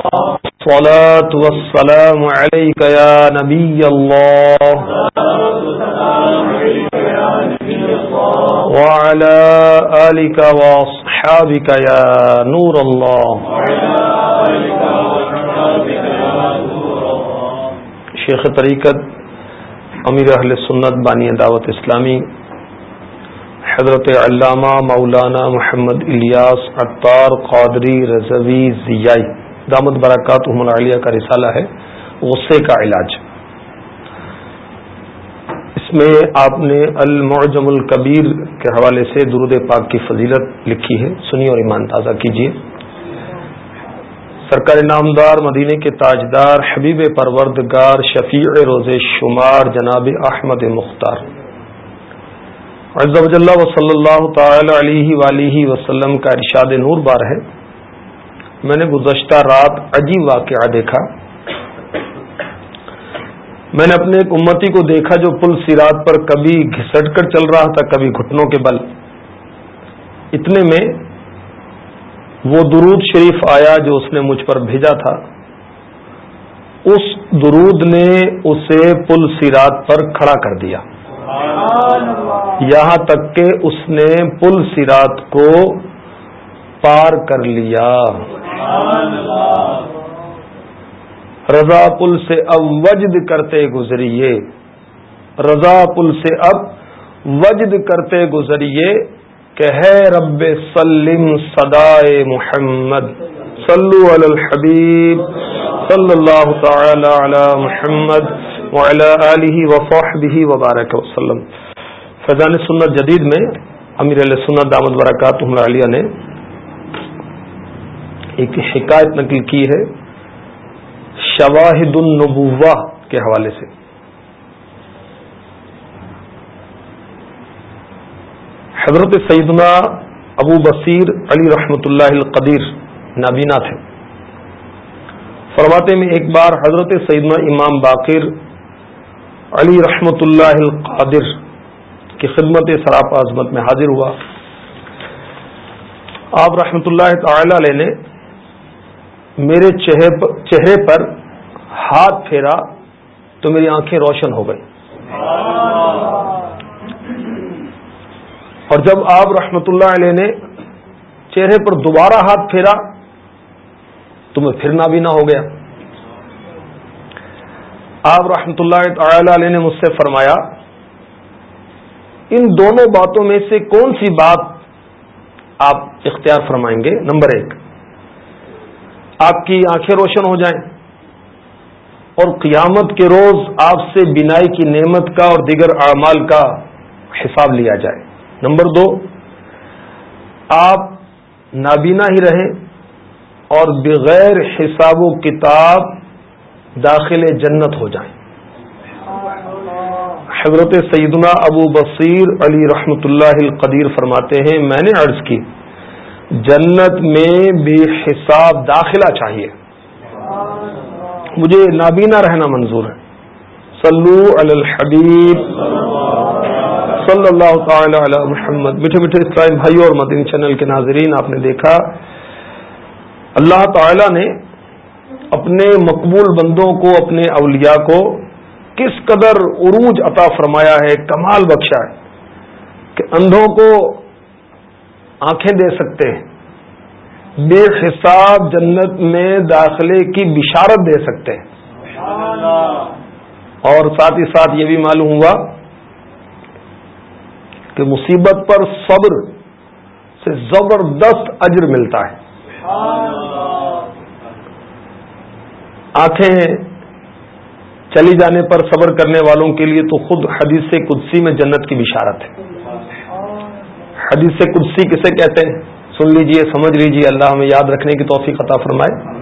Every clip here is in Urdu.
الصلاة والسلام عليك يا نبي الله. وعلى آلك وأصحابك يا نور الله. شیخ طریقت امیر اہل سنت بانی دعوت اسلامی، حضرت علامہ مولانا محمد الیاس اطار قادری رضوی ضیائی دامت برکات العالیہ کا رسالہ ہے، غصے کا علاج۔ اس میں آپ نے المعجم الکبیر کے حوالے سے درود پاک کی فضیلت لکھی ہے۔ سنی اور ایمان تازہ کیجیے۔ سرکار نامدار مدینے کے تاجدار حبیب پروردگار شفیع روز شمار جناب احمد مختار۔ عز و جل و صلی اللہ تعالی علیہ ولیہ وسلم کا ارشاد نور بار ہے۔ میں نے گزشتہ رات عجیب واقعہ دیکھا۔ میں نے اپنے ایک امتی کو دیکھا جو پل سیرات پر کبھی گھسٹ کر چل رہا تھا، کبھی گھٹنوں کے بل۔ اتنے میں وہ درود شریف آیا جو اس نے مجھ پر بھیجا تھا۔ اس درود نے اسے پل سیرات پر کھڑا کر دیا۔ یہاں تک کہ اس نے پل سیرات کو پار کر لیا۔ رضا پل سے اب وجد کرتے گزریے۔ رضا پل سے اب وجد کرتے گزریے کہ ہے رب سلم صدائے محمد۔ صلو علی الحبیب۔ صلی اللہ تعالی علی محمد وعلی آلہ وصحبہ وبارک وسلم۔ فیضان سنت جدید میں امیر علیہ سنت دامد برکات علیہ نے ایک حکایت نقل کی ہے شواہد النبوہ کے حوالے سے۔ حضرت سیدنا ابو بصیر علی رحمۃ اللہ القدیر نابینا تھے۔ فرماتے میں ایک بار حضرت سیدنا امام باقر علی رحمۃ اللہ القادر کی خدمت سراپ عظمت میں حاضر ہوا۔ آپ رحمۃ اللہ تعالی علیہ نے میرے چہرے پر ہاتھ پھیرا تو میری آنکھیں روشن ہو گئی اور جب آپ رحمت اللہ علیہ نے چہرے پر دوبارہ ہاتھ پھیرا تو میں پھر نابینا ہو گیا۔ آپ رحمت اللہ تعالی علیہ نے مجھ سے فرمایا، ان دونوں باتوں میں سے کون سی بات آپ اختیار فرمائیں گے؟ نمبر ایک۔ آپ کی آنکھیں روشن ہو جائیں۔ اور قیامت کے روز آپ سے بینائی کی نعمت کا اور دیگر اعمال کا حساب لیا جائے۔ نمبر دو، آپ نابینا ہی رہیں اور بغیر حساب و کتاب داخل جنت ہو جائیں۔ حضرت سیدنا ابو بصیر علی رحمت اللہ القدیر فرماتے ہیں، میں نے عرض کی جنت میں بے حساب داخلہ چاہیے۔ مجھے نابینا رہنا منظور ہے۔ سلو الحبیب۔ صلی اللہ تعالی علی محمد۔ میٹھے میٹھے اسلام بھائی اور مدنی چینل کے ناظرین، آپ نے دیکھا۔ اللہ تعالی نے اپنے مقبول بندوں کو، اپنے اولیاء کو کس قدر عروج عطا فرمایا ہے، کمال بخشا ہے کہ اندھوں کو آنکھیں دے سکتے ہیں۔ بے حساب جنت میں داخلے کی بشارت دے سکتے ہیں۔ اور ساتھ ہی ساتھ یہ بھی معلوم ہوا کہ مصیبت پر صبر سے زبردست اجر ملتا ہے۔ آنکھیں چلی جانے پر صبر کرنے والوں کے لیے تو خود حدیث قدسی میں جنت کی بشارت ہے۔ حدیث قدسی کسے کہتے ہیں؟ سن لیجیے، سمجھ لیجیے، اللہ ہمیں یاد رکھنے کی توفیق عطا فرمائے۔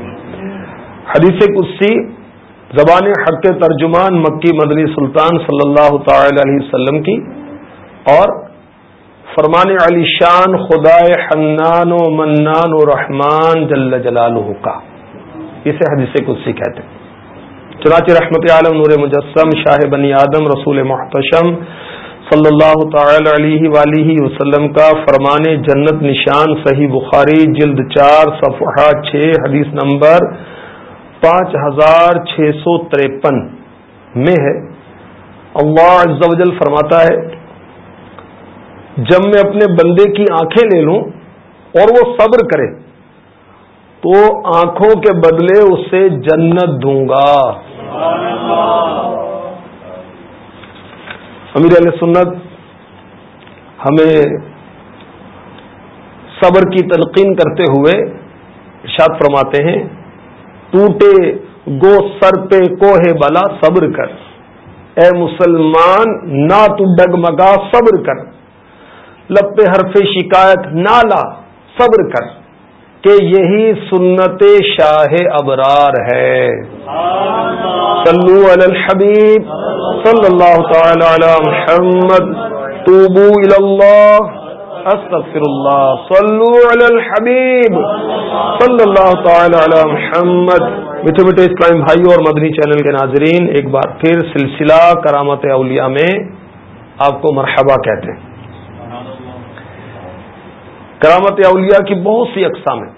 حدیث کسی زبان حق ترجمان مکی مدنی سلطان صلی اللہ تعالی علیہ وسلم کی اور فرمان علی شان خدائے حنان و منان و رحمان جل جلال کا۔ اسے حدیث کسی کہتے ہیں۔ چنانچہ رحمت عالم نور مجسم، شاہ بنی آدم، رسول محتشم صلی اللہ تعالی علیہ ولیہ وسلم کا فرمان جنت نشان صحیح بخاری جلد چار صفحہ چھ حدیث نمبر پانچ ہزار چھ سو تریپن میں ہے۔ اللہ عز و جل فرماتا ہے، جب میں اپنے بندے کی آنکھیں لے لوں اور وہ صبر کرے، تو آنکھوں کے بدلے اسے جنت دوں گا۔ امیر علیہ سنت ہمیں صبر کی تلقین کرتے ہوئے ارشاد فرماتے ہیں ٹوٹے گو سر پہ کوہ بلا صبر کر۔ اے مسلمان نہ تو ڈگمگا صبر کر۔ لب پہ حرف شکایت نہ لا صبر کر۔ کہ یہی سنت شاہ ابرار ہے۔ صلو علی الحبیب۔ صلی اللہ تعالی علی محمد. توبو اللہ استغفر اللہ صلو علی الحبیب صلی اللہ تعالی علی محمد. میٹھے میٹھے اسلام بھائی اور مدنی چینل کے ناظرین، ایک بار پھر سلسلہ کرامت اولیاء میں آپ کو مرحبا کہتے ہیں۔ کرامت اولیاء کی بہت سی اقسام ہیں۔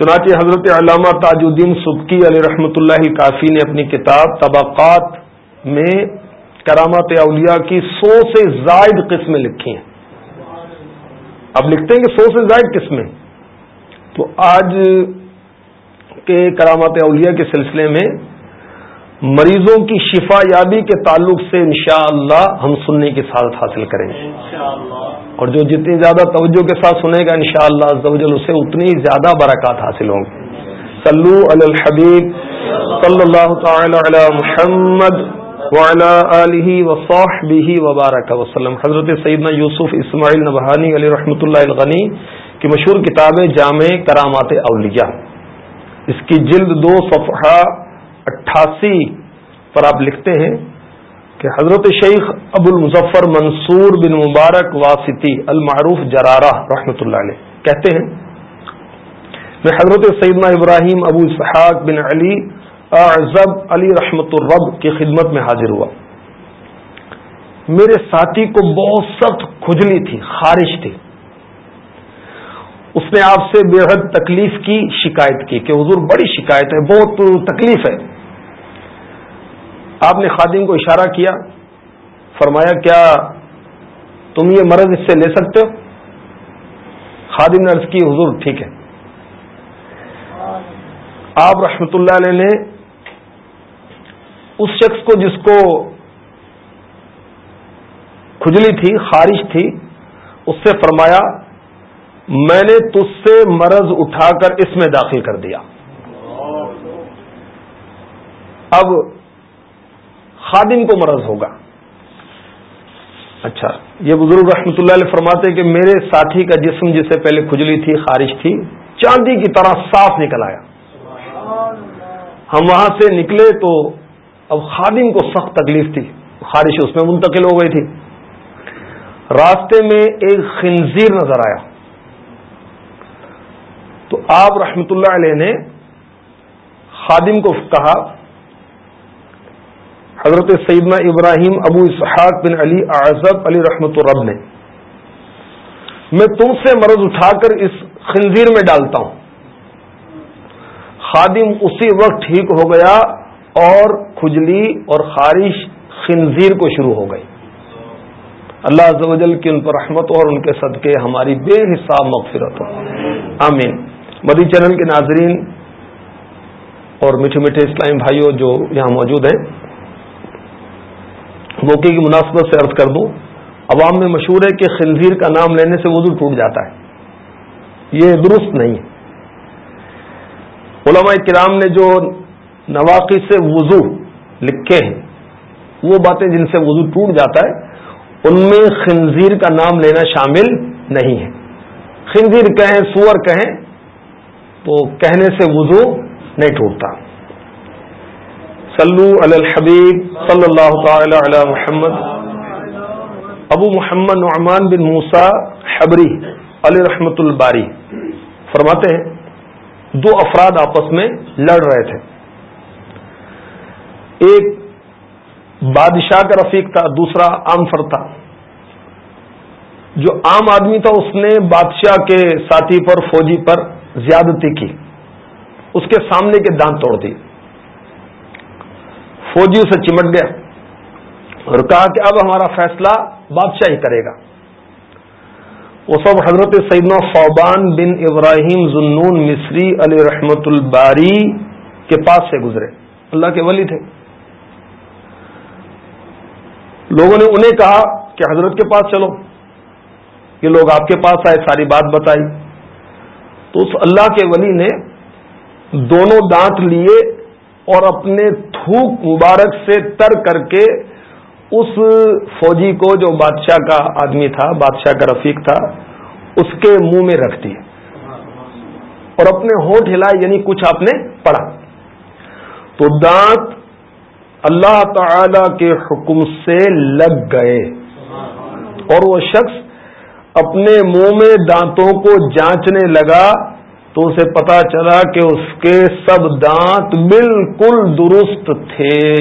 چنانچہ حضرت علامہ تاج الدین سبکی علیہ رحمۃ اللہ کافی نے اپنی کتاب طبقات میں کرامات اولیاء کی سو سے زائد قسمیں لکھی ہیں۔ اب لکھتے ہیں کہ سو سے زائد قسمیں۔ تو آج کے کرامات اولیاء کے سلسلے میں مریضوں کی شفا یابی کے تعلق سے انشاءاللہ اللہ ہم سننے کی سعادت حاصل کریں گے۔ اور جو جتنی زیادہ توجہ کے ساتھ سنے گا انشاءاللہ شاء اللہ اسے اتنی زیادہ برکات حاصل ہوں گے۔ سلو الحبیب صلی اللہ تعالی علی محمد وبارک وسلم حضرت سیدنا یوسف اسماعیل نبہانی علی رحمۃ اللہ الغنی کی مشہور کتاب جامع کرامات اولیاء۔ اس کی جلد دو صفحہ اٹھاسی پر آپ لکھتے ہیں کہ حضرت شیخ ابو المظفر منصور بن مبارک واسطی المعروف جرارہ رحمۃ اللہ علیہ کہتے ہیں، میں حضرت سیدنا ابراہیم ابو اسحاق بن علی اعزب علی رحمت الرب کی خدمت میں حاضر ہوا۔ میرے ساتھی کو بہت سخت کھجلی تھی، خارش تھی۔ اس نے آپ سے بے حد تکلیف کی شکایت کی کہ حضور بڑی شکایت ہے، بہت تکلیف ہے۔ آپ نے خادم کو اشارہ کیا، فرمایا، کیا تم یہ مرض اس سے لے سکتے ہو؟ خادم نے عرض کی، حضور، ٹھیک ہے۔ آپ رحمت اللہ علیہ نے اس شخص کو جس کو کھجلی تھی، خارش تھی، اس سے فرمایا، میں نے تج سے مرض اٹھا کر اس میں داخل کر دیا۔ اب خادم کو مرض ہوگا۔ اچھا یہ بزرگ رحمۃ اللہ علیہ فرماتے کہ میرے ساتھی کا جسم جسے پہلے کھجلی تھی، خارش تھی، چاندی کی طرح صاف نکل آیا۔ ہم وہاں سے نکلے تو اب خادم کو سخت تکلیف تھی۔ خارش اس میں منتقل ہو گئی تھی۔ راستے میں ایک خنزیر نظر آیا۔ تو آپ رحمت اللہ علیہ نے خادم کو کہا حضرت سیدنا ابراہیم ابو اسحاق بن علی اعظب علی رحمت الرب نے۔ میں تم سے مرض اٹھا کر اس خنزیر میں ڈالتا ہوں۔ خادم اسی وقت ٹھیک ہو گیا اور کھجلی اور خارش خنزیر کو شروع ہو گئی۔ اللہ عز و جل کی ان پر رحمت اور ان کے صدقے ہماری بے حساب مغفرت ہو۔ آمین۔ مدی چینل کے ناظرین اور میٹھے میٹھے اسلام بھائیوں جو یہاں موجود ہیں موقع کی مناسبت سے عرض کر دوں، عوام میں مشہور ہے کہ خنزیر کا نام لینے سے وضو ٹوٹ جاتا ہے۔ یہ درست نہیں ہے۔ علماء کرام نے جو نواقی سے وضو لکھے ہیں، وہ باتیں جن سے وضو ٹوٹ جاتا ہے، ان میں خنزیر کا نام لینا شامل نہیں ہے۔ خنزیر کہیں، سور کہیں، تو کہنے سے وضو نہیں ٹوٹتا۔ صلو علی الحبیب صلی اللہ تعالی علی محمد. ابو محمد نعمان بن موسا حبری علی رحمت الباری. فرماتے ہیں، دو افراد آپس میں لڑ رہے تھے۔ ایک بادشاہ کا رفیق تھا، دوسرا عام فر تھا۔ جو عام آدمی تھا، اس نے بادشاہ کے ساتھی پر، فوجی پر زیادتی کی۔ اس کے سامنے کے دانت توڑ دی فوجی اسے چمٹ گیا اور کہا کہ اب ہمارا فیصلہ بادشاہ ہی کرے گا۔ وہ سب حضرت سیدنا فوبان بن ابراہیم ذنون مصری علی رحمت الباری کے پاس سے گزرے۔ اللہ کے ولی تھے۔ لوگوں نے انہیں کہا کہ حضرت کے پاس چلو۔ یہ لوگ آپ کے پاس آئے، ساری بات بتائی۔ تو اس اللہ کے ولی نے دونوں دانت لیے اور اپنے تھوک مبارک سے تر کر کے اس فوجی کو جو بادشاہ کا آدمی تھا، بادشاہ کا رفیق تھا، اس کے منہ میں رکھ دی اور اپنے ہوٹ ہلائے یعنی کچھ آپ نے پڑھا۔ تو دانت اللہ تعالی کے حکم سے لگ گئے۔ اور وہ شخص اپنے منہ میں دانتوں کو جانچنے لگا۔ تو اسے پتا چلا کہ اس کے سب دانت بالکل درست تھے۔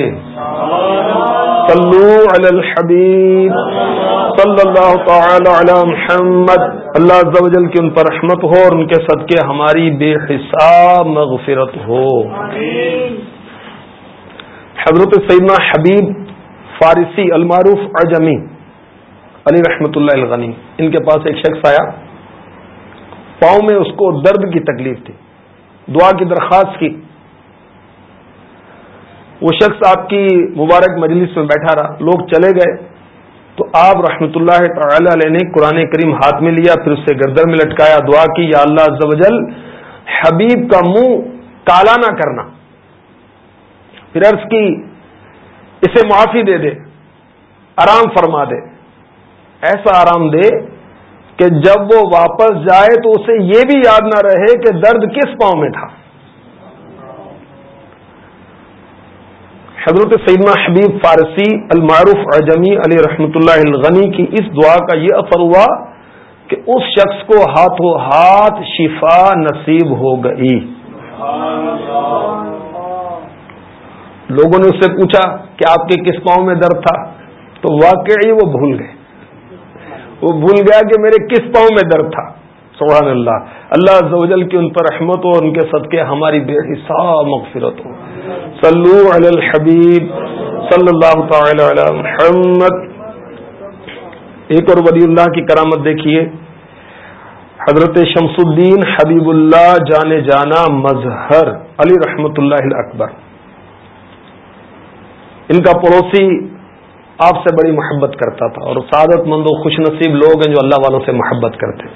صلو علی الحبیب۔ صلی اللہ تعالی علی محمد۔ اللہ عز و جل کی ان پر رحمت ہو اور ان کے صدقے ہماری بے حساب مغفرت ہو۔ حضرت سیدنا حبیب فارسی المعروف اجمی علی رحمت اللہ الغنی۔ ان کے پاس ایک شخص آیا۔ پاؤں میں اس کو درد کی تکلیف تھی۔ دعا کی درخواست کی۔ وہ شخص آپ کی مبارک مجلس میں بیٹھا رہا۔ لوگ چلے گئے۔ تو آپ رحمت اللہ تعالی علیہ نے قرآن کریم ہاتھ میں لیا، پھر اس سے گردر میں لٹکایا، دعا کی، یا اللہ عز و جل، حبیب کا منہ کالا نہ کرنا۔ پھر عرض کی، اسے معافی دے دے، آرام فرما دے۔ ایسا آرام دے کہ جب وہ واپس جائے تو اسے یہ بھی یاد نہ رہے کہ درد کس پاؤں میں تھا۔ حضرت سیدنا حبیب فارسی المعروف اجمی علی رحمت اللہ الغنی کی اس دعا کا یہ اثر ہوا کہ اس شخص کو ہاتھوں ہاتھ شفا نصیب ہو گئی۔ لوگوں نے اس سے پوچھا کہ آپ کے کس پاؤں میں درد تھا؟ تو واقعی وہ بھول گئے۔ وہ بھول گیا کہ میرے کس پاؤں میں درد تھا۔ سبحان اللہ۔ اللہ زوجل کی ان پر رحمت ہو اور ان کے صدقے ہماری بے حساب مغفرت ہو صلو علی الحبیب۔ صلی اللہ تعالی علی محمد۔ ایک اور ولی اللہ کی کرامت دیکھیے۔ حضرت شمس الدین حبیب اللہ جانے جانا مظہر علی رحمت اللہ اکبر۔ ان کا پڑوسی آپ سے بڑی محبت کرتا تھا اور سعادت مند و خوش نصیب لوگ ہیں جو اللہ والوں سے محبت کرتے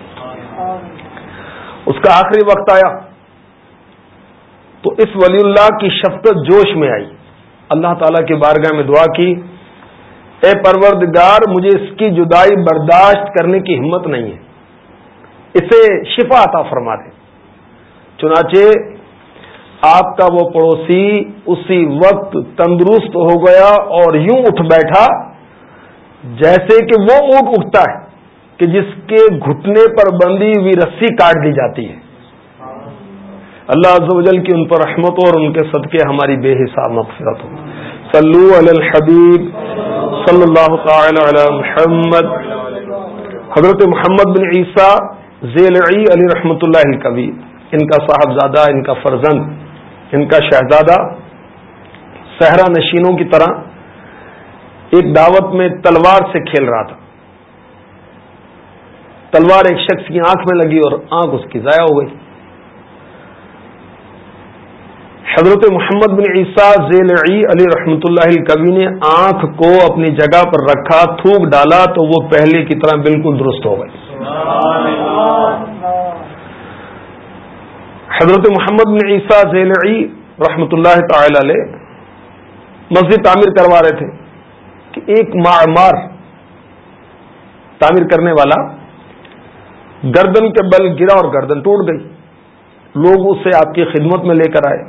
اس کا آخری وقت آیا۔ تو اس ولی اللہ کی شفقت جوش میں آئی۔ اللہ تعالی کی بارگاہ میں دعا کی۔ اے پروردگار، مجھے اس کی جدائی برداشت کرنے کی ہمت نہیں ہے۔ اسے شفا عطا فرما دے۔ چنانچہ آپ کا وہ پڑوسی اسی وقت تندرست ہو گیا اور یوں اٹھ بیٹھا جیسے کہ وہ اونٹ اٹھتا ہے کہ جس کے گھٹنے پر بندی ہوئی رسی کاٹ دی جاتی ہے۔ اللہ عز و جل کی ان پر رحمت اور ان کے صدقے ہماری بے حساب مغفرت ہو۔ صلو علی الحبیب صلی اللہ تعالی علی محمد۔ حضرت محمد بن عیسیٰ ذیل علی رحمت اللہ کبھی ان کا صاحبزادہ، ان کا فرزند۔ ان کا شہزادہ صحرا نشینوں کی طرح ایک دعوت میں تلوار سے کھیل رہا تھا۔ تلوار ایک شخص کی آنکھ میں لگی اور آنکھ اس کی ضائع ہو گئی۔ حضرت محمد بن عیسیٰ ذیل علی رحمۃ اللہ کبھی نے آنکھ کو اپنی جگہ پر رکھا، تھوک ڈالا تو وہ پہلے کی طرح بالکل درست ہو گئی حضرت محمد بن عیسیٰ ذیلعی رحمۃ اللہ تعالی علیہ مسجد تعمیر کروا رہے تھے کہ ایک معمار تعمیر کرنے والا گردن کے بل گرا اور گردن ٹوٹ گئی۔ لوگ اسے آپ کی خدمت میں لے کر آئے۔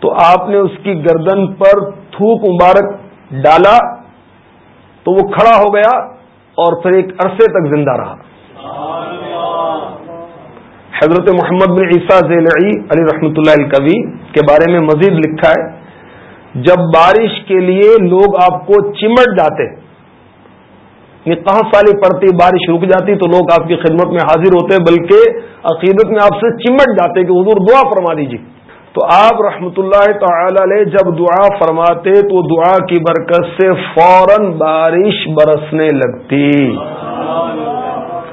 تو آپ نے اس کی گردن پر تھوک مبارک ڈالا تو وہ کھڑا ہو گیا اور پھر ایک عرصے تک زندہ رہا۔ حضرت محمد بن عیسیٰ ذیل علی رحمۃ اللہ الکوی کے بارے میں مزید لکھا ہے، جب بارش کے لیے لوگ آپ کو چمٹ جاتے یعنی کہاں سالی پڑتی بارش رک جاتی تو لوگ آپ کی خدمت میں حاضر ہوتے، بلکہ عقیدت میں آپ سے چمٹ جاتے کہ حضور دعا فرما دیجیے تو آپ رحمت اللہ تعالی علیہ جب دعا فرماتے تو دعا کی برکت سے فوراً بارش برسنے لگتی۔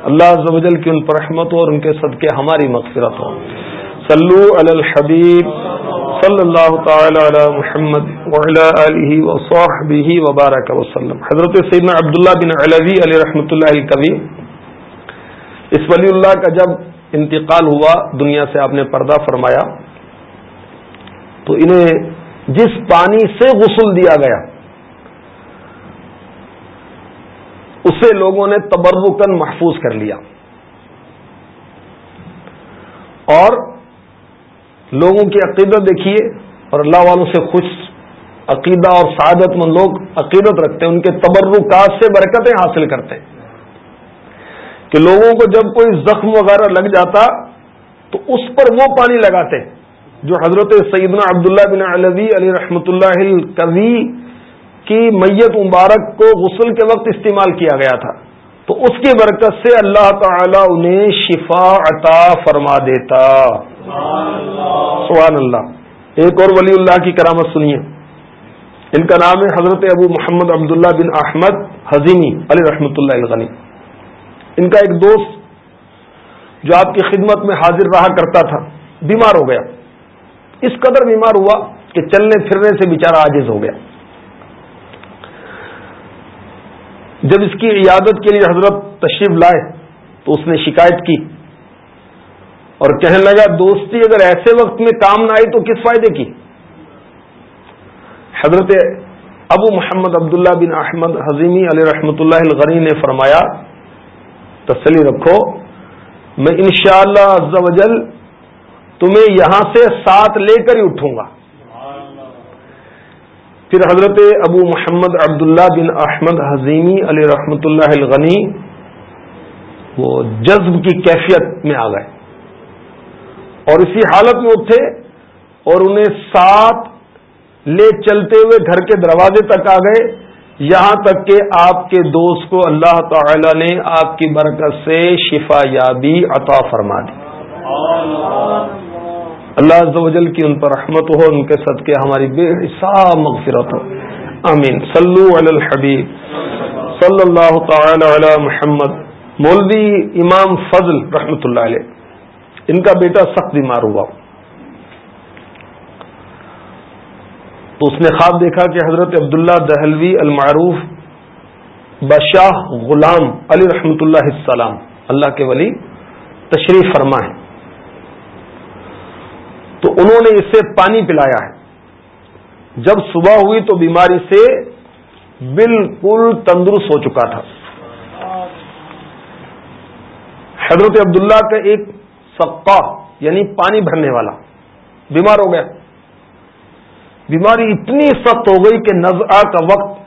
اللہ زوجل کی ان پر رحمت ہو اور ان کے صدقے ہماری مغفرت ہو۔ صلو علی الحبیب صلی اللہ تعالی علی محمد علیہ وصحبہ وبارک وسلم حضرت سیدنا عبداللہ بن علوی علیہ رحمۃ اللہ کبھی۔ اس ولی اللہ کا جب انتقال ہوا دنیا سے آپ نے پردہ فرمایا، تو انہیں جس پانی سے غسل دیا گیا اسے لوگوں نے تبرکن محفوظ کر لیا۔ اور لوگوں کی عقیدت دیکھیے، اور اللہ والوں سے خوش عقیدہ اور سعادت مند لوگ عقیدت رکھتے ہیں، ان کے تبرکات سے برکتیں حاصل کرتے ہیں۔ کہ لوگوں کو جب کوئی زخم وغیرہ لگ جاتا، تو اس پر وہ پانی لگاتے، جو حضرت سیدنا عبداللہ بن علوی علی رحمۃ اللہ کبھی کی میت مبارک کو غسل کے وقت استعمال کیا گیا تھا۔ تو اس کی برکت سے اللہ تعالی انہیں شفا عطا فرما دیتا۔ سبحان اللہ۔ ایک اور ولی اللہ کی کرامت سنیے۔ ان کا نام ہے حضرت ابو محمد عبداللہ بن احمد حزیمی علی رحمۃ اللہ الغنی۔ ان کا ایک دوست جو آپ کی خدمت میں حاضر رہا کرتا تھا، بیمار ہو گیا۔ اس قدر بیمار ہوا کہ چلنے پھرنے سے بیچارہ عاجز ہو گیا۔ جب اس کی عیادت کے لیے حضرت تشریف لائے تو اس نے شکایت کی اور کہنے لگا، دوستی اگر ایسے وقت میں کام نہ آئی تو کس فائدے کی؟ حضرت ابو محمد عبداللہ بن احمد حضیمی علیہ رحمۃ اللہ الغنی نے فرمایا، تسلی رکھو، میں انشاءاللہ شاء اللہ تمہیں یہاں سے ساتھ لے کر ہی اٹھوں گا۔ پھر حضرت ابو محمد عبداللہ بن احمد حزیمی علی رحمت اللہ الغنی وہ جذب کی کیفیت میں آ گئے اور اسی حالت میں اٹھے اور انہیں ساتھ لے چلتے ہوئے گھر کے دروازے تک آ گئے۔ یہاں تک کہ آپ کے دوست کو اللہ تعالی نے آپ کی برکت سے شفا یابی عطا فرما دی۔ اللہ عز و جل کی ان پر رحمت ہو، ان کے صدقے، ہماری بے حساب مغفرت ہو۔ آمین۔ صلو علی الحبیب۔ صلی اللہ تعالی علی محمد۔ مولوی امام فضل رحمت اللہ علیہ۔ ان کا بیٹا سخت بیمار ہوا۔ تو اس نے خواب دیکھا کہ حضرت عبداللہ دہلوی المعروف بشاہ غلام علی رحمت اللہ السلام، اللہ کے ولی تشریف فرما ہے تو انہوں نے اسے پانی پلایا ہے۔ جب صبح ہوئی تو بیماری سے بالکل تندرست ہو چکا تھا۔ حضرت عبداللہ کا ایک سقا یعنی پانی بھرنے والا، بیمار ہو گیا۔ بیماری اتنی سخت ہو گئی کہ نزا کا وقت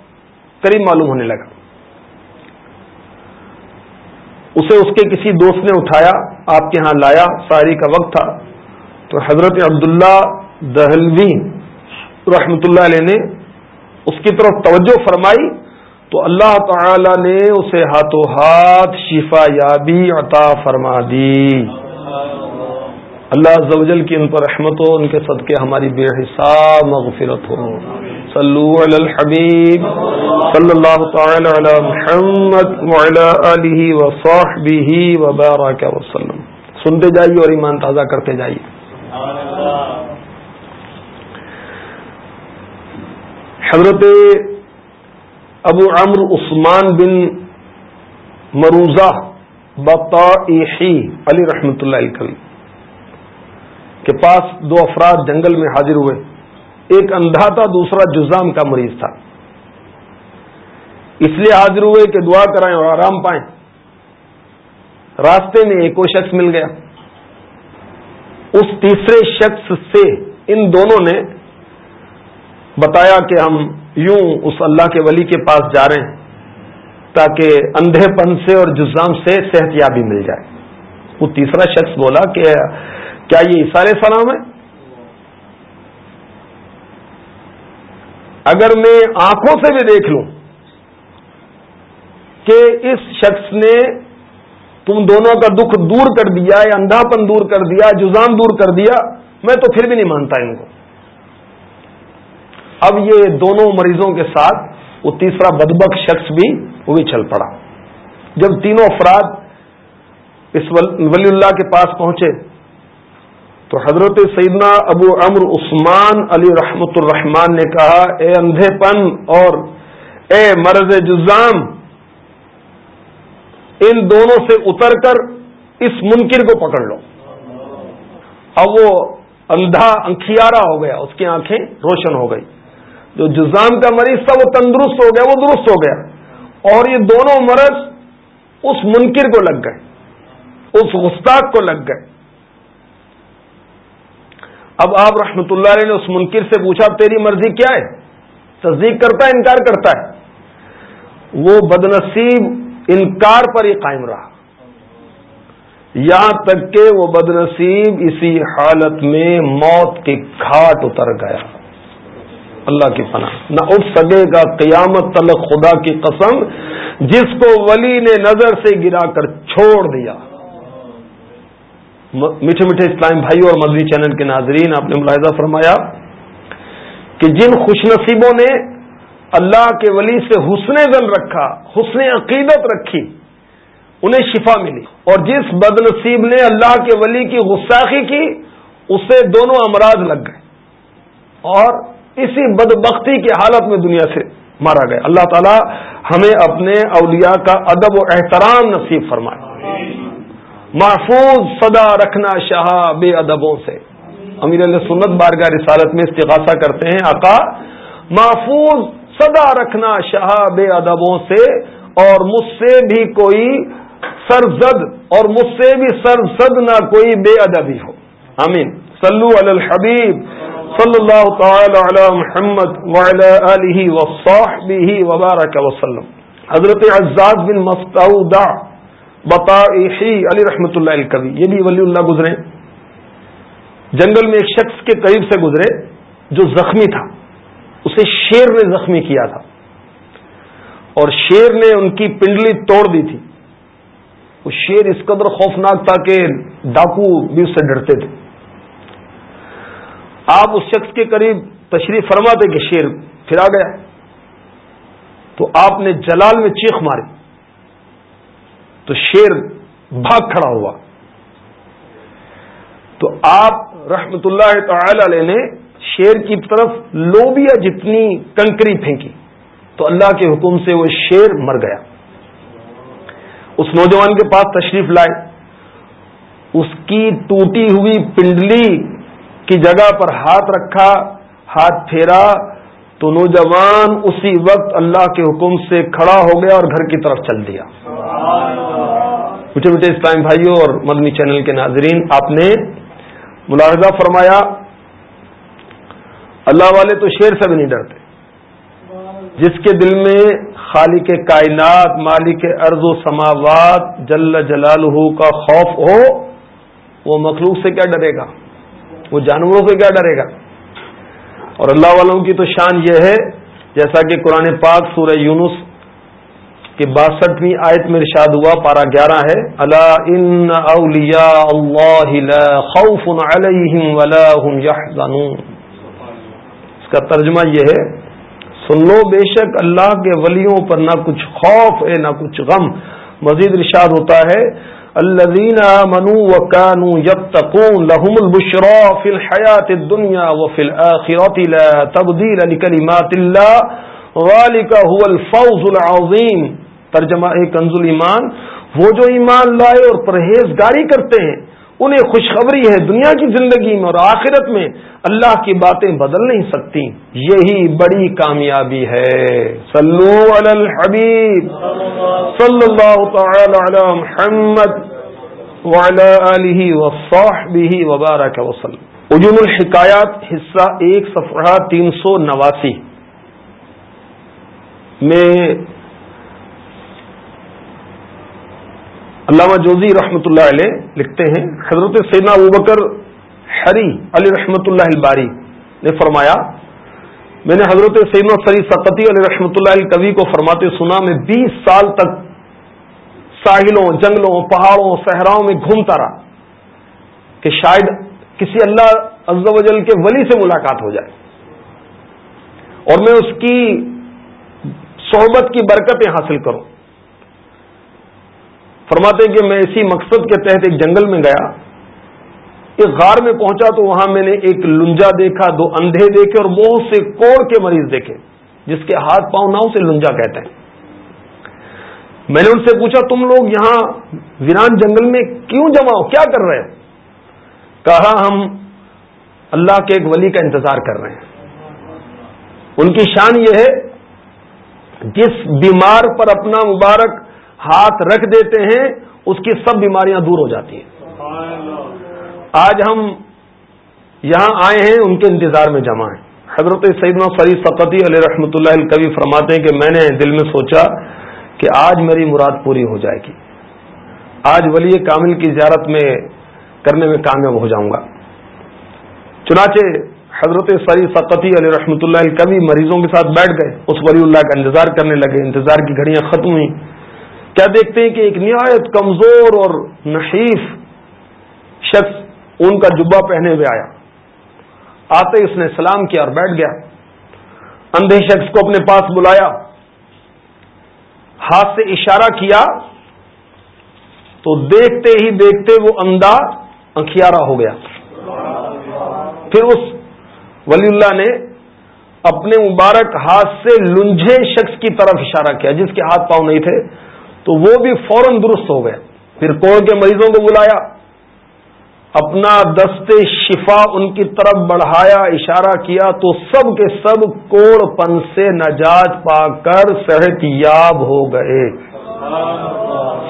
قریب معلوم ہونے لگا۔ اسے اس کے کسی دوست نے اٹھایا، آپ کے ہاں لایا ساری کا وقت تھا۔ تو حضرت عبداللہ دہلوی رحمت اللہ علیہ نے اس کی طرف توجہ فرمائی تو اللہ تعالی نے اسے ہاتھوں ہاتھ شفا یابی عطا فرما دی۔ اللہ زوجل کی ان پر رحمت ہو، ان کے صدقے ہماری بے حساب مغفرت ہو۔ صلو علی الحبیب۔ صلی اللہ تعالی علی محمد وعلی آلہ وصحبہ وبارک وسلم سنتے جائیے اور ایمان تازہ کرتے جائیے۔ حضرت ابو عمر عثمان بن مروزہ بتا علی رحمت اللہ علیہ کے پاس دو افراد جنگل میں حاضر ہوئے۔ ایک اندھا تھا، دوسرا جزام کا مریض تھا۔ اس لیے حاضر ہوئے کہ دعا کرائیں اور آرام پائیں۔ راستے میں ایک شخص مل گیا۔ اس تیسرے شخص سے ان دونوں نے بتایا کہ ہم یوں اس اللہ کے ولی کے پاس جا رہے ہیں تاکہ اندھے پن سے اور جزام سے صحت یابی مل جائے۔ وہ تیسرا شخص بولا کہ کیا یہ اشارے سلام ہے اگر میں آنکھوں سے بھی دیکھ لوں کہ اس شخص نے تم دونوں کا دکھ دور کر دیا یا اندھا پن دور کر دیا، جزام دور کر دیا، میں تو پھر بھی نہیں مانتا ان کو۔ اب یہ دونوں مریضوں کے ساتھ وہ تیسرا بدبک شخص بھی وہ بھی چل پڑا۔ جب تینوں افراد اس ولی اللہ کے پاس پہنچے، تو حضرت سیدنا ابو امر عثمان علی رحمت الرحمان نے کہا، اے اندھے پن اور اے مرض جزام ان دونوں سے اتر کر اس منکر کو پکڑ لو۔ اب وہ اندھا انکھیارا ہو گیا، اس کی آنکھیں روشن ہو گئی۔ جو جزام کا مریض تھا وہ تندرست ہو گیا، وہ درست ہو گیا۔ اور یہ دونوں مرض اس منکر کو لگ گئے، اس گستاخ کو لگ گئے۔ اب آپ رحمت اللہ علیہ نے اس منکر سے پوچھا تیری مرضی کیا ہے؟ تصدیق کرتا ہے، انکار کرتا ہے۔ وہ بدنصیب انکار پر ہی قائم رہا۔ یہاں تک کہ وہ بدنصیب اسی حالت میں موت کے گھاٹ اتر گیا۔ اللہ کی پناہ۔ نہ اٹھ سکے گا قیامت تلق خدا کی قسم، جس کو ولی نے نظر سے گرا کر چھوڑ دیا۔ میٹھے میٹھے اسلام بھائی اور مدنی چینل کے ناظرین، آپ نے ملاحظہ فرمایا کہ جن خوش نصیبوں نے اللہ کے ولی سے حسن زن رکھا، حسن عقیدت رکھی، انہیں شفا ملی۔ اور جس بد نصیب نے اللہ کے ولی کی غصاخی کی، اسے دونوں امراض لگ گئے۔ اور اسی بدبختی کی حالت میں دنیا سے مارا گیا اللہ تعالی ہمیں اپنے اولیاء کا ادب و احترام نصیب فرمائے۔ محفوظ صدا رکھنا شاہ بے ادبوں سے۔ امیر علیہ سنت بارگاہ رسالت میں استغاثہ کرتے ہیں۔ آقا، محفوظ صدا رکھنا شاہ بے ادبوں سے اور مجھ سے بھی کوئی سرزد اور مجھ سے بھی سرزد نہ کوئی بے ادبی ہو۔ امین سلو الحبیب صلی اللہ تعالی علی محمد وعلی آلہ وصحبہ وبارک وسلم۔ حضرت عزاز بن مفتعودہ بطائحی علی رحمت اللہ الکوی یہ بھی ولی اللہ گزرے۔ جنگل میں ایک شخص کے قریب سے گزرے جو زخمی تھا۔ اسے شیر نے زخمی کیا تھا۔ اور شیر نے ان کی پنڈلی توڑ دی تھی۔ وہ شیر اس قدر خوفناک تھا کہ ڈاکو بھی اس سے ڈرتے تھے۔ آپ اس شخص کے قریب تشریف فرما دے کہ شیر پھرا گیا۔ تو آپ نے جلال میں چیخ ماری۔ تو شیر بھاگ کھڑا ہوا۔ تو آپ رحمت اللہ تعالی علیہ نے شیر کی طرف لوبیا جتنی کنکری پھینکی، تو اللہ کے حکم سے وہ شیر مر گیا۔ اس نوجوان کے پاس تشریف لائے۔ اس کی ٹوٹی ہوئی پنڈلی کی جگہ پر ہاتھ رکھا، ہاتھ پھیرا، تو نوجوان اسی وقت اللہ کے حکم سے کھڑا ہو گیا اور گھر کی طرف چل دیا۔ میٹھے میٹھے اسلام بھائیوں اور مدنی چینل کے ناظرین، آپ نے ملاحظہ فرمایا۔ اللہ والے تو شیر سے بھی نہیں ڈرتے۔ جس کے دل میں خالق کائنات، مالک ارض و سماوات، جل جلال کا خوف ہو، وہ مخلوق سے کیا ڈرے گا؟ وہ جانوروں سے کیا ڈرے گا؟ اور اللہ والوں کی تو شان یہ ہے، جیسا کہ قرآن پاک سورہ یونس کے باسٹھویں آیت میں ارشاد ہوا پارا گیارہ ہے اللہ ان اولیاء اللہ خوف علیہم ولا هم يحزنون کا ترجمہ یہ ہے، سن لو بے شک اللہ کے ولیوں پر نہ کچھ خوف ہے، نہ کچھ غم۔ مزید ارشاد ہوتا ہے الذين آمنوا وكانوا يتقون لهم البشرى في الحياة الدنيا وفي الآخرة لا تبديل لكلمات الله ذلك هو الفوز العظيم ترجمہ کنز ایمان وہ جو ایمان لائے اور پرہیزگاری کرتے ہیں انہیں خوشخبری ہے دنیا کی زندگی میں اور آخرت میں اللہ کی باتیں بدل نہیں سکتی۔ یہی بڑی کامیابی ہے۔ صلو علی الحبیب۔ صلی اللہ تعالی علی محمد وعلی آلہ وصحبہ وبارک وسلم عجون الحکایات، حصہ ایک، صفحہ تین سو نواسی۔ میں علامہ جوزی رحمۃ اللہ علیہ لکھتے ہیں، حضرت سینا ابوبکر حری علی رحمۃ اللہ الباری نے فرمایا، میں نے حضرت سینا سری سقتی علی رحمۃ اللہ کبھی کو فرماتے سنا، میں بیس سال تک ساحلوں، جنگلوں، پہاڑوں، صحراؤں میں گھومتا رہا کہ شاید کسی اللہ عز و جل کے ولی سے ملاقات ہو جائے۔ اور میں اس کی صحبت کی برکتیں حاصل کروں۔ فرماتے کہ میں اسی مقصد کے تحت ایک جنگل میں گیا۔ ایک غار میں پہنچا تو وہاں میں نے ایک لنجا دیکھا، دو اندھے دیکھے اور بہت سے کوڑ کے مریض دیکھے، جس کے ہاتھ پاؤں نہ اسے لنجا کہتے ہیں۔ میں نے ان سے پوچھا، تم لوگ یہاں ویران جنگل میں کیوں جمع ہو؟ کیا کر رہے ہو کہا، ہم اللہ کے ایک ولی کا انتظار کر رہے ہیں۔ ان کی شان یہ ہے، جس بیمار پر اپنا مبارک ہاتھ رکھ دیتے ہیں، اس کی سب بیماریاں دور ہو جاتی ہیں۔ آج ہم یہاں آئے ہیں، ان کے انتظار میں جمع ہیں۔ حضرت سیدنا فری فقتی علیہ رحمۃ اللہ کبھی فرماتے ہیں کہ میں نے دل میں سوچا کہ آج میری مراد پوری ہو جائے گی۔ آج ولی کامل کی زیارت میں کرنے میں کامیاب ہو جاؤں گا۔ چنانچہ حضرت سری فقتی علیہ رحمۃ اللہ کبھی مریضوں کے ساتھ بیٹھ گئے۔ اس ولی اللہ کا انتظار کرنے لگے، انتظار کی گھڑیاں ختم ہوئیں۔ کیا دیکھتے ہیں کہ ایک نہایت کمزور اور نحیف شخص ان کا جبا پہنے ہوئے آیا۔ آتے اس نے سلام کیا اور بیٹھ گیا۔ اندھے شخص کو اپنے پاس بلایا۔ ہاتھ سے اشارہ کیا تو دیکھتے ہی دیکھتے وہ اندھا انکھیارا ہو گیا۔ پھر اس ولی اللہ نے اپنے مبارک ہاتھ سے لنجھے شخص کی طرف اشارہ کیا جس کے ہاتھ پاؤں نہیں تھے۔ تو وہ بھی فوراً درست ہو گئے۔ پھر کوڑ کے مریضوں کو بلایا؟ اپنا دست شفا ان کی طرف بڑھایا، اشارہ کیا تو سب کے سب کوڑ پن سے نجات پا کر صحت یاب ہو گئے۔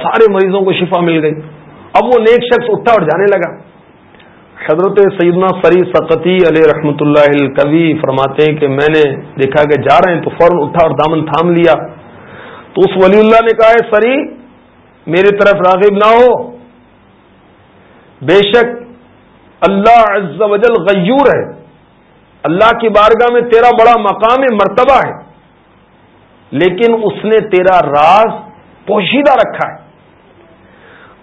سارے مریضوں کو شفا مل گئی۔ اب وہ نیک شخص اٹھا اور جانے لگا۔ حضرت سیدنا فری سقتی علیہ رحمۃ اللہ کبھی فرماتے ہیں کہ میں نے دیکھا کہ جا رہے ہیں تو فوراً اٹھا اور دامن تھام لیا۔ تو اس ولی اللہ نے کہا ہے سری میری طرف راغب نہ ہو۔ بے شک اللہ عز و جل غیور ہے۔ اللہ کی بارگاہ میں تیرا بڑا مقام ہے، مرتبہ ہے۔ لیکن اس نے تیرا راز پوشیدہ رکھا ہے۔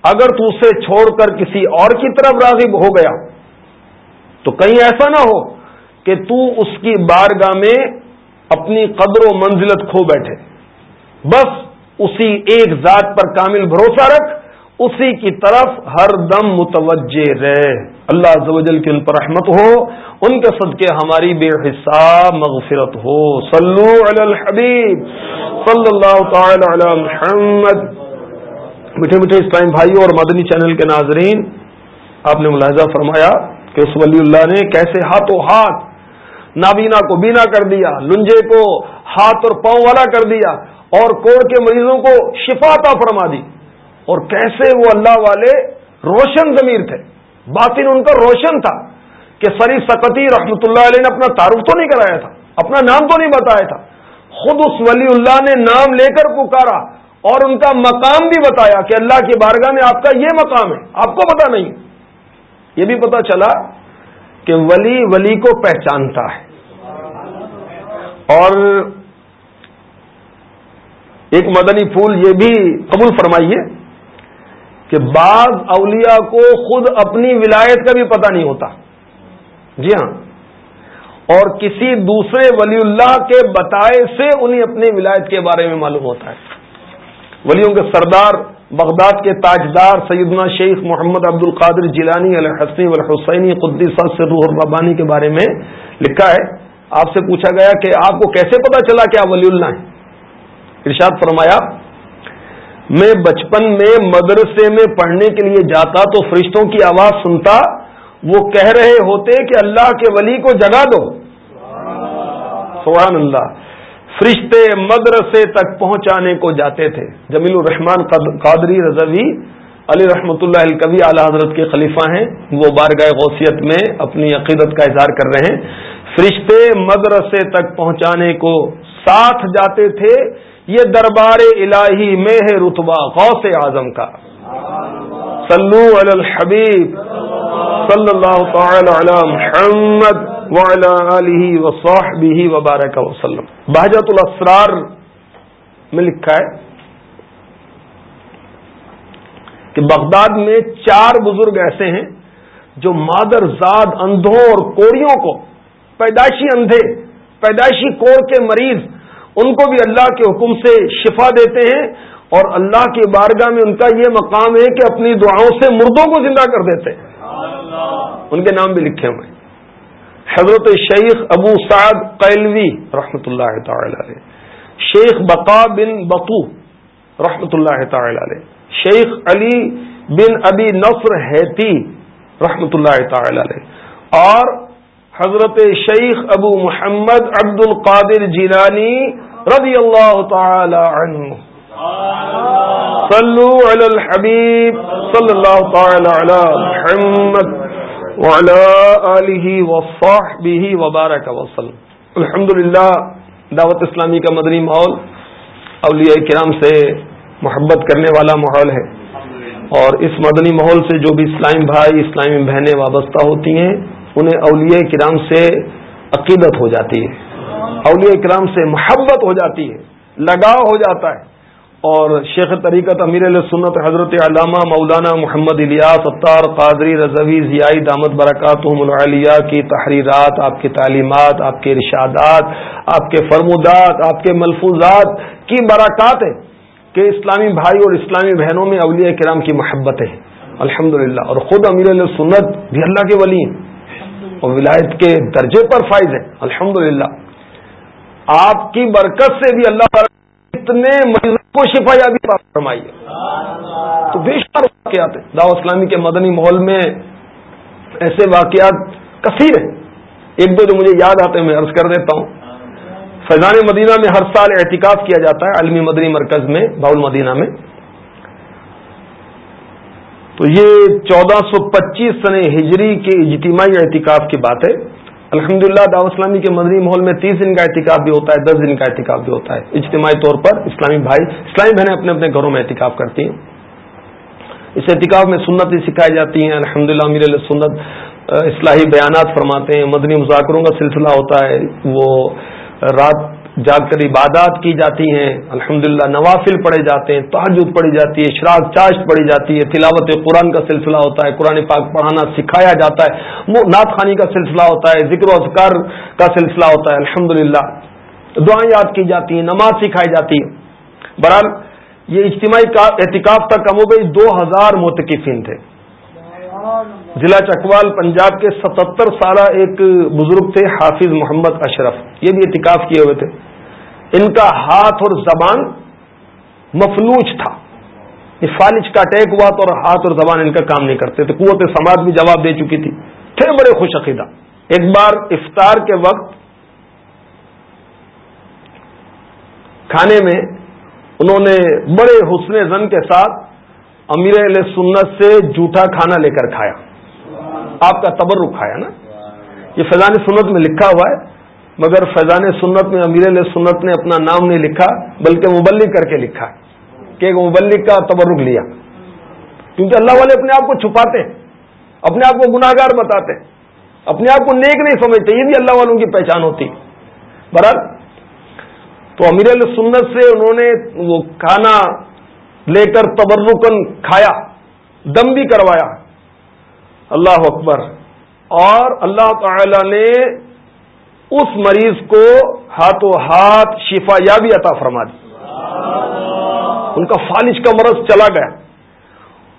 اگر تو اسے چھوڑ کر کسی اور کی طرف راغب ہو گیا، تو کہیں ایسا نہ ہو کہ تو اس کی بارگاہ میں اپنی قدر و منزلت کھو بیٹھے۔ بس اسی ایک ذات پر کامل بھروسہ رکھ، اسی کی طرف ہر دم متوجہ رہے اللہ زوجل کی ان پر رحمت ہو، ان کے صدقے ہماری بے حساب مغفرت ہو۔ صلو علی الحبیب، صلی اللہ تعالی علی محمد۔ میٹھے میٹھے اسلام بھائیوں اور مدنی چینل کے ناظرین، آپ نے ملاحظہ فرمایا کہ اس ولی اللہ نے کیسے ہاتھوں ہاتھ نابینا کو بینا کر دیا، لنجے کو ہاتھ اور پاؤں والا کر دیا اور کوڑ کے مریضوں کو شفاتا فرما دی۔ اور کیسے وہ اللہ والے روشن ضمیر تھے۔ باطن ان کا روشن تھا کہ سری سکتی رحمت اللہ علیہ نے اپنا تعارف تو نہیں کرایا تھا، اپنا نام تو نہیں بتایا تھا۔ خود اس ولی اللہ نے نام لے کر پکارا اور ان کا مقام بھی بتایا کہ اللہ کی بارگاہ میں آپ کا یہ مقام ہے۔ آپ کو پتا نہیں۔ یہ بھی پتا چلا کہ ولی ولی کو پہچانتا ہے۔ اور ایک مدنی پھول یہ بھی قبول فرمائیے کہ بعض اولیاء کو خود اپنی ولایت کا بھی پتہ نہیں ہوتا۔ جی ہاں۔ اور کسی دوسرے ولی اللہ کے بتائے سے انہیں اپنی ولایت کے بارے میں معلوم ہوتا ہے۔ ولیوں کے سردار، بغداد کے تاجدار سیدنا شیخ محمد عبد القادر جیلانی علیہ حسنی والحسینی قدی سے روح الربانی کے بارے میں لکھا ہے۔ آپ سے پوچھا گیا کہ آپ کو کیسے پتا چلا کہ آپ ولی اللہ ہیں؟ ارشاد فرمایا، میں بچپن میں مدرسے میں پڑھنے کے لیے جاتا تو فرشتوں کی آواز سنتا، وہ کہہ رہے ہوتے کہ اللہ کے ولی کو جگا دو۔ سبحان اللہ۔ فرشتے مدرسے تک پہنچانے کو جاتے تھے۔ جمیل الرحمان قادری رضوی، علی رحمۃ اللہ الکبی اعلی حضرت کے خلیفہ ہیں۔ وہ بارگاہ غوثیت میں اپنی عقیدت کا اظہار کر رہے ہیں۔ فرشتے مدرسے تک پہنچانے کو ساتھ جاتے تھے۔ یہ دربار الہی میں ہے رتبہ غوث اعظم کا۔ صلو علی الحبیب صلی اللہ تعالی علی محمد وعلی آلہ وصحبہ وبارک وسلم بہجت الاسرار میں لکھا ہے کہ بغداد میں چار بزرگ ایسے ہیں جو مادر زاد اندھوں اور کوڑیوں کو پیدائشی اندھے، پیدائشی کوڑ کے مریض ان کو بھی اللہ کے حکم سے شفا دیتے ہیں اور اللہ کی بارگاہ میں ان کا یہ مقام ہے کہ اپنی دعاؤں سے مردوں کو زندہ کر دیتے ہیں۔ ان کے نام بھی لکھے ہوئے حضرت شیخ ابو سعد قیلوی رحمۃ اللہ تعالی علیہ شیخ بقا بن بطو رحمۃ اللہ تعالی علیہ شیخ علی بن ابی نصر حیتی رحمۃ اللہ تعالی علیہ اور حضرت شیخ ابو محمد عبد القادر جیلانی رضی اللہ تعالی عنہ۔ صلو علی الحبیب صلی اللہ تعالی علی محمد وعلى آلہ وصحبہ وبارک وسلم الحمدللہ، دعوت اسلامی کا مدنی ماحول اولیاء کرام سے محبت کرنے والا ماحول ہے۔ اور اس مدنی ماحول سے جو بھی اسلام بھائی، اسلامی بہنیں وابستہ ہوتی ہیں انہیں اولیاء کرام سے عقیدت ہو جاتی ہے۔ اولیاء کرام سے محبت ہو جاتی ہے، لگاؤ ہو جاتا ہے۔ اور شیخ طریقت امیر علیہ سنت حضرت علامہ مولانا محمد الیاس اتار قادری رضوی ضیائی دامت برکات العلیہ کی تحریرات، آپ کی تعلیمات، آپ کے ارشادات، آپ کے فرمودات، آپ کے ملفوظات کی برکات ہے کہ اسلامی بھائی اور اسلامی بہنوں میں اولیاء کرام کی محبت ہے الحمد اور خود امیر علیہ سنت بھی اللہ کے ولی ہیں۔ اور ولایت کے درجے پر فائز ہیں۔ الحمد آپ کی برکت سے بھی اللہ اتنے مریضوں کو شفا یابی فرمائی تو بے شمار واقعات ہیں۔ دعوت اسلامی کے مدنی ماحول میں ایسے واقعات کثیر ہیں۔ ایک دو جو مجھے یاد آتے ہیں، میں عرض کر دیتا ہوں۔ فیضان مدینہ میں ہر سال احتکاف کیا جاتا ہے عالمی مدنی مرکز میں، باول مدینہ میں۔ تو یہ چودہ سو پچیس سن ہجری کے اجتماعی احتکاف کی بات ہے۔ الحمد للہ دعوت اسلامی کے مدنی ماحول میں تیس دن کا احتکاب بھی ہوتا ہے، دس دن کا احتکاب بھی ہوتا ہے۔ اجتماعی طور پر اسلامی بھائی، اسلامی بہنیں اپنے اپنے گھروں میں احتکاب کرتی ہیں۔ اس احتکاب میں سنت بھی سکھائی جاتی ہیں۔ الحمد للہ امیر سنت، اصلاحی بیانات فرماتے ہیں۔ مدنی مذاکروں کا سلسلہ ہوتا ہے۔ وہ رات جاگ کر عبادات کی جاتی ہیں، الحمدللہ نوافل پڑھے جاتے ہیں تحجد پڑھی جاتی ہے شراک چاشت پڑھی جاتی ہے، تلاوت قرآن کا سلسلہ ہوتا ہے، قرآن پاک پڑھانا سکھایا جاتا ہے نعت خانی کا سلسلہ ہوتا ہے، ذکر و اذکار کا سلسلہ ہوتا ہے الحمد دعائیں یاد کی جاتی ہیں، نماز سکھائی جاتی ہے برحال یہ اجتماعی احتکاب تک کم ہو گئی، دو ہزار متقفین تھے۔ ضلع چکوال پنجاب کے ستہتر سالہ ایک بزرگ تھے، حافظ محمد اشرف۔ یہ بھی اعتکاف کیے ہوئے تھے۔ ان کا ہاتھ اور زبان مفلوج تھا۔ یہ فالج کا اٹیک ہوا تو اور ہاتھ اور زبان ان کا کام نہیں کرتے تھے۔ قوت سماج بھی جواب دے چکی تھی۔ تھے بڑے خوش عقیدہ۔ ایک بار افطار کے وقت کھانے میں انہوں نے بڑے حسن زن کے ساتھ امیر علیہ سنت سے جھوٹا کھانا لے کر کھایا۔ آپ کا تبرک کھایا نا؟ یہ فیضان سنت میں لکھا ہوا ہے، مگر فیضان سنت میں امیر علیہ سنت نے اپنا نام نہیں لکھا، بلکہ مبلک کر کے لکھا کہ ایک مبلک کا تبرک لیا۔ کیونکہ اللہ والے اپنے آپ کو چھپاتے ہیں، اپنے آپ کو گناگار بتاتے ہیں، اپنے آپ کو نیک نہیں سمجھتے، یہ بھی اللہ والوں کی پہچان ہوتی۔ برحال تو امیر علیہ سنت سے انہوں نے وہ کھانا لے کر تبرکن کھایا، دم بھی کروایا۔ اللہ اکبر۔ اور اللہ تعالی نے اس مریض کو ہاتھوں ہاتھ شفا یا بھی عطا فرما دی۔ ان کا فالش کا مرض چلا گیا۔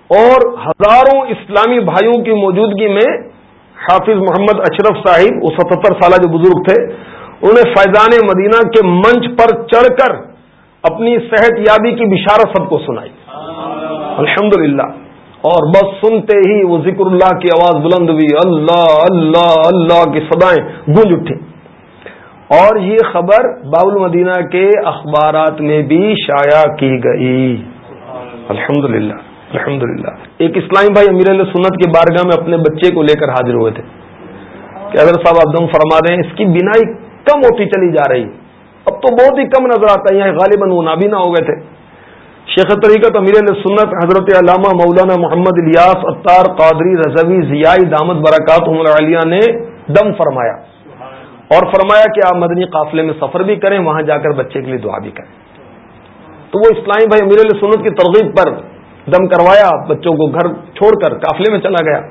اور ہزاروں اسلامی بھائیوں کی موجودگی میں حافظ محمد اشرف صاحب، وہ ستہتر سالہ جو بزرگ تھے، انہوں نے فیضان مدینہ کے منچ پر چڑھ کر اپنی صحت یابی کی بشارت سب کو سنائی۔ الحمد اور بس سنتے ہی وہ ذکر اللہ کی آواز بلند ہوئی۔ اللہ اللہ اللہ کی سدائیں گونج اٹھی اور یہ خبر باول مدینہ کے اخبارات میں بھی شائع کی گئی۔ الحمد الحمد ایک اسلامی بھائی امیر علیہ سنت کی بارگاہ میں اپنے بچے کو لے کر حاضر ہوئے تھے۔ کہ اگر صاحب آپ دم فرما رہے ہیں اس کی بینائی کم ہوتی چلی جا رہی۔ اب تو بہت ہی کم نظر آتا ہے، یہاں غالباً وہ نابینا ہو گئے تھے۔ شیخ طریقت امیر سنت حضرت علامہ مولانا محمد الیاس اطار قادری رضوی ضیائی دامد برکات علیہ نے دم فرمایا۔ اور فرمایا کہ آپ مدنی قافلے میں سفر بھی کریں، وہاں جا کر بچے کے لیے دعا بھی کریں۔ تو وہ اسلامی بھائی امیر سنت کی ترغیب پر دم کروایا، بچوں کو گھر چھوڑ کر قافلے میں چلا گیا۔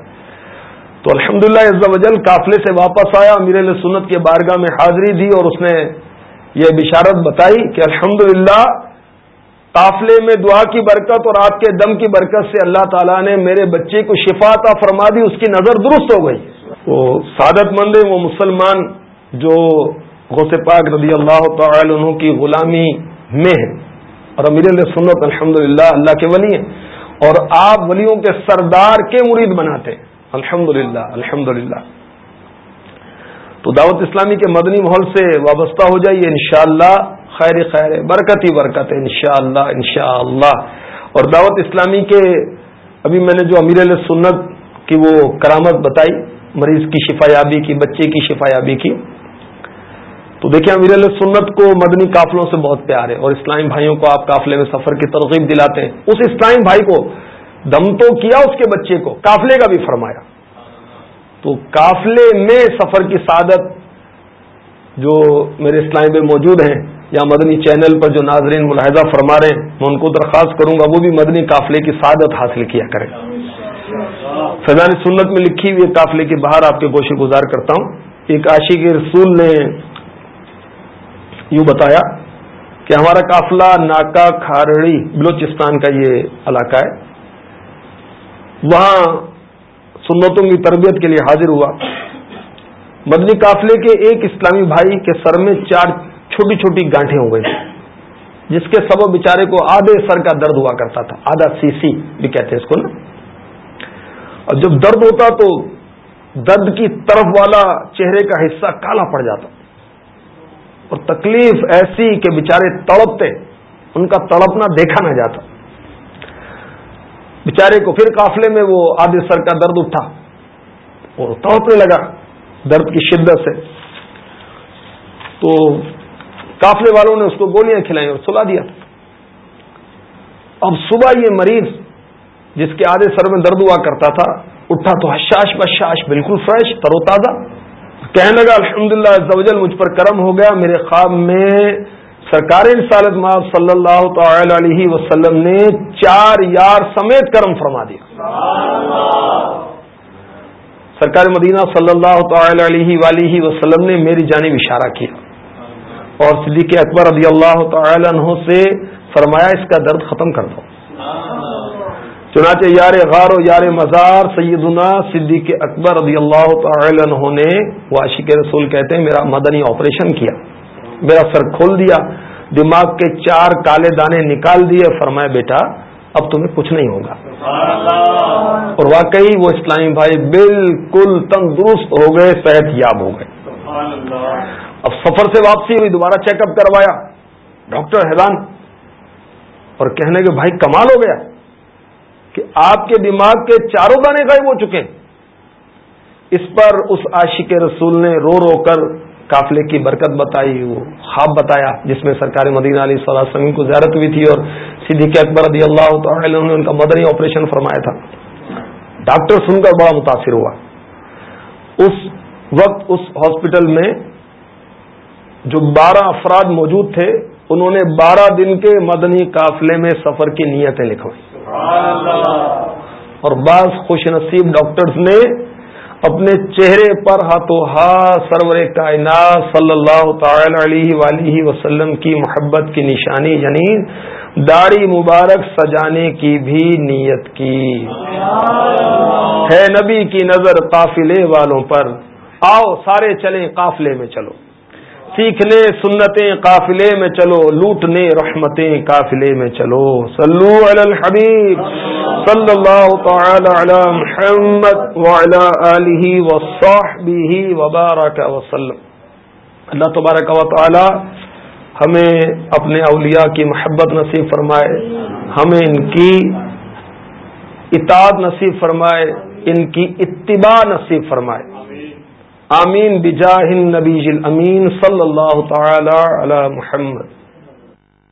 تو الحمد للہ وجل قافلے سے واپس آیا، امیر سنت کے بارگاہ میں حاضری دی اور اس نے یہ بشارت بتائی کہ الحمد للہ قافلے میں دعا کی برکت اور آپ کے دم کی برکت سے اللہ تعالیٰ نے میرے بچے کو شفاتا فرما دی، اس کی نظر درست ہو گئی۔ وہ سعادت مند وہ مسلمان جو غوث پاک رضی اللہ تعالی عنہ کی غلامی میں ہے اور امیر علیہ سنت الحمد اللہ کے ولی ہیں۔ اور آپ ولیوں کے سردار کے مرید بناتے ہیں۔ الحمد للہ الحمد للہ تو دعوت اسلامی کے مدنی ماحول سے وابستہ ہو جائیے انشاءاللہ، خیر خیر برکت ہی برکت ہے انشاءاللہ انشاءاللہ۔ اور دعوت اسلامی کے، ابھی میں نے جو امیر علیہ سنت کی وہ کرامت بتائی، مریض کی شفا یابی کی، بچے کی شفا یابی کی۔ تو دیکھیں، امیر علیہ سنت کو مدنی قافلوں سے بہت پیار ہے اور اسلامی بھائیوں کو آپ قافلے میں سفر کی ترغیب دلاتے ہیں۔ اس اسلامی بھائی کو دم تو کیا اس کے بچے کو کافلے کا بھی فرمایا۔ تو کافلے میں سفر کی سعادت جو میرے اسلام میں موجود ہیں یا مدنی چینل پر جو ناظرین ملاحظہ فرما رہے ہیں، میں ان کو درخواست کروں گا وہ بھی مدنی قافلے کی سعادت حاصل کیا کریں۔ فیضان سنت میں لکھی ہوئی قافلے کے باہر آپ کے گوشے گزار کرتا ہوں۔ ایک عاشق رسول نے یوں بتایا کہ ہمارا قافلہ ناکا کھارڑی بلوچستان کا یہ علاقہ ہے۔ وہاں سنتوں کی تربیت کے لیے حاضر ہوا۔ مدنی قافلے کے ایک اسلامی بھائی کے سر میں چار چھوٹی چھوٹی گانٹھیں ہو گئی جس کے سبب بیچارے کو آدھے سر کا درد ہوا کرتا تھا۔ آدھا سی سی بھی کہتے ہیں اس کو نا۔ اور جب درد ہوتا تو درد کی طرف والا چہرے کا حصہ کالا پڑ جاتا۔ اور تکلیف ایسی کہ بیچارے تڑپتے، ان کا تڑپنا دیکھا نہ جاتا۔ بیچارے کو پھر قافلے میں وہ آدھے سر کا درد اٹھا اور توڑنے لگا درد کی شدت سے۔ تو قافلے والوں نے اس کو گولیاں کھلائیں اور سلا دیا۔ اب صبح یہ مریض جس کے آدھے سر میں درد ہوا کرتا تھا، اٹھا تو حشاش بشاش، بالکل فریش ترو تازہ۔ کہنے لگا، الحمدللہ للہ مجھ پر کرم ہو گیا، میرے خواب میں سرکار رسالت ماب صلی اللہ تعالی علیہ وسلم نے چار یار سمیت کرم فرما دیا۔ سرکار مدینہ صلی اللہ تعالی علیہ ولیہ وسلم نے میری جانب اشارہ کیا۔ اور صدیق اکبر رضی اللہ تعالی عنہ سے فرمایا، اس کا درد ختم کر دو۔ چنانچہ یار غار و یار مزار سیدنا صدیق اکبر رضی اللہ تعالی عنہ نے، وہ رسول کہتے ہیں، میرا مدنی آپریشن کیا۔ میرا سر کھول دیا دماغ کے چار کالے دانے نکال دیے فرمایا بیٹا اب تمہیں کچھ نہیں ہوگا۔ اور واقعی وہ اسلامی بھائی بالکل تندرست ہو گئے صحت یاب ہو گئے۔ اب سفر سے واپسی ہوئی دوبارہ چیک اپ کروایا۔ ڈاکٹر حیران۔ اور کہنے کے بھائی کمال ہو گیا کہ آپ کے دماغ کے چاروں دانے غائب ہو چکے۔ اس پر اس عاشق رسول نے رو رو کر قافلے کی برکت بتائی وہ خواب بتایا جس میں سرکار مدینہ علیہ صلی اللہ وسلم کو زیارت ہوئی تھی اور صدیق اکبر رضی اللہ تعالی نے ان کا مدنی آپریشن فرمایا تھا۔ ڈاکٹر سن کر بڑا متاثر ہوا۔ اس وقت اس ہاسپٹل میں جو بارہ افراد موجود تھے انہوں نے بارہ دن کے مدنی قافلے میں سفر کی نیتیں لکھوائی اور بعض خوش نصیب ڈاکٹرز نے اپنے چہرے پر ہاتھوں ہاتھ سرور کائنات صلی اللہ تعالی علیہ ولیہ وسلم کی محبت کی نشانی یعنی داڑھی مبارک سجانے کی بھی نیت کی۔ ہے نبی کی نظر قافلے والوں پر، آؤ سارے چلیں قافلے میں چلو۔ سیکھنے سنتیں قافلے میں چلو، لوٹنے رحمتیں قافلے میں چلو۔ صلو علی الحبیب، صلی اللہ تعالی علی محمد وعلی آلہ وصحبہ وبارک وسلم۔ اللہ تبارک و تعالی ہمیں اپنے اولیاء کی محبت نصیب فرمائے، ہمیں ان کی اطاعت نصیب فرمائے، ان کی اتباع نصیب فرمائے۔ آمین بجاہ النبی امین صلی اللہ تعالی علی محمد۔